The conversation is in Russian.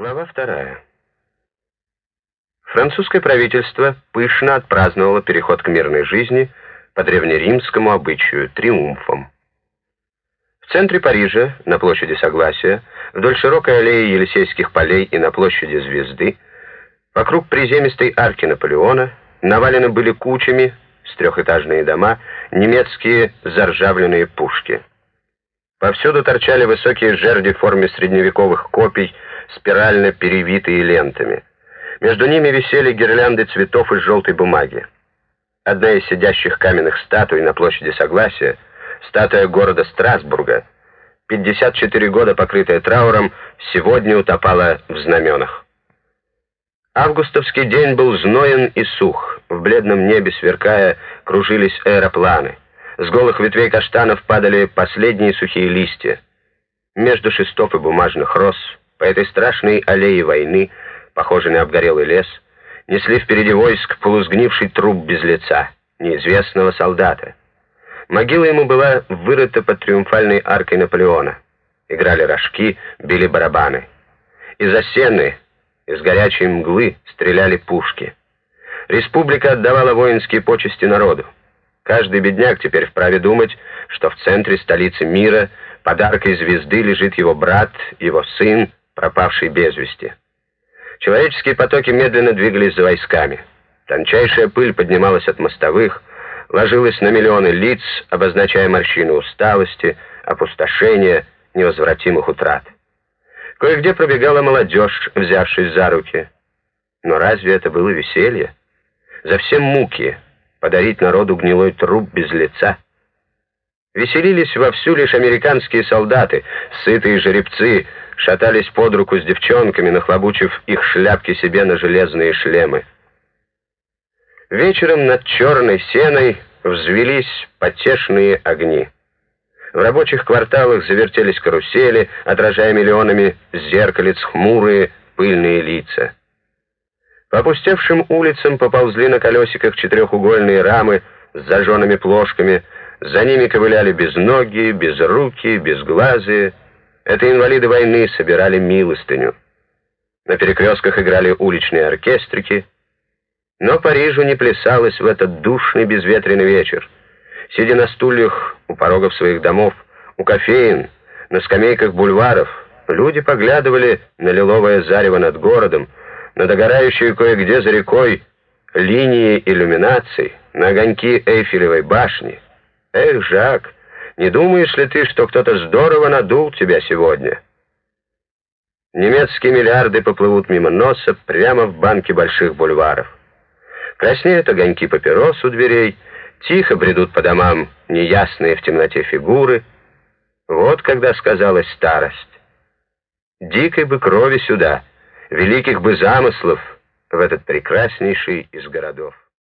Глава вторая. Французское правительство пышно отпраздновало переход к мирной жизни по древнеримскому обычаю триумфом. В центре Парижа, на площади Согласия, вдоль широкой аллеи Елисейских полей и на площади Звезды, вокруг приземистой арки Наполеона навалены были кучами с трехэтажные дома немецкие заржавленные пушки. Повсюду торчали высокие жерди в форме средневековых копий, спирально перевитые лентами. Между ними висели гирлянды цветов из желтой бумаги. Одна из сидящих каменных статуй на площади Согласия, статуя города Страсбурга, 54 года покрытая трауром, сегодня утопала в знаменах. Августовский день был зноен и сух. В бледном небе, сверкая, кружились аэропланы. С голых ветвей каштанов падали последние сухие листья. Между шестов и бумажных роз по этой страшной аллее войны, похожей на обгорелый лес, несли впереди войск полусгнивший труп без лица, неизвестного солдата. Могила ему была вырыта под триумфальной аркой Наполеона. Играли рожки, били барабаны. Из-за сены, из горячей мглы стреляли пушки. Республика отдавала воинские почести народу. Каждый бедняк теперь вправе думать, что в центре столицы мира подаркой звезды лежит его брат, его сын, пропавший без вести. Человеческие потоки медленно двигались за войсками. Тончайшая пыль поднималась от мостовых, ложилась на миллионы лиц, обозначая морщины усталости, опустошения, невозвратимых утрат. Кое-где пробегала молодежь, взявшись за руки. Но разве это было веселье? За всем муки подарить народу гнилой труп без лица. Веселились вовсю лишь американские солдаты, сытые жеребцы, шатались под руку с девчонками, нахлобучив их шляпки себе на железные шлемы. Вечером над черной сеной взвелись потешные огни. В рабочих кварталах завертелись карусели, отражая миллионами зеркалец хмурые, пыльные лица. По опустевшим улицам поползли на колесиках четырехугольные рамы с зажженными плошками, за ними ковыляли безногие, безрукие, безглазые, это инвалиды войны собирали милостыню. На перекрестках играли уличные оркестрики. Но Парижу не плясалось в этот душный безветренный вечер. Сидя на стульях у порогов своих домов, у кофеин, на скамейках бульваров, люди поглядывали на лиловое зарево над городом, на догорающие кое-где за рекой линии иллюминаций, на огоньки Эйфелевой башни. Эх, Жак, не думаешь ли ты, что кто-то здорово надул тебя сегодня? Немецкие миллиарды поплывут мимо носа прямо в банке больших бульваров. Краснеют огоньки папирос у дверей, тихо бредут по домам неясные в темноте фигуры. Вот когда сказалась старость. Дикой бы крови сюда, великих бы замыслов в этот прекраснейший из городов.